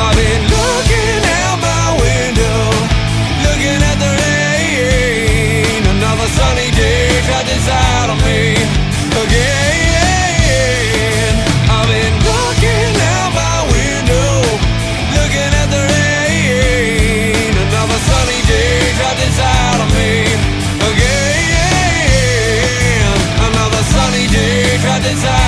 I've been looking out my window, looking at the rain. Another sunny day me again. I've been looking out my window, looking at the rain. Another sunny day me again. Another sunny day.